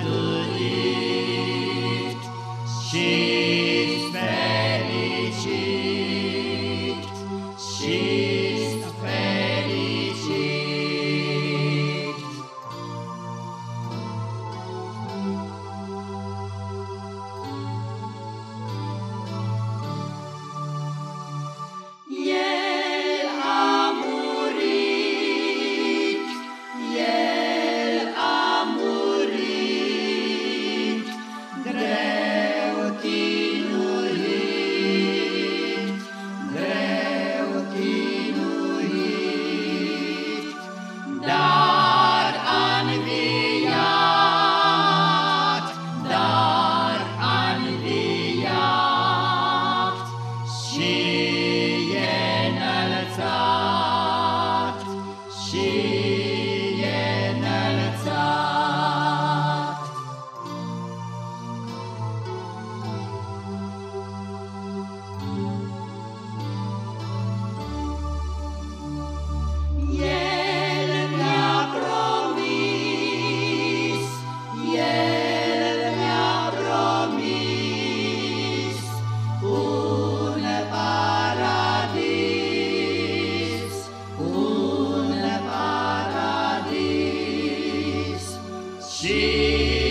Hallelujah. Și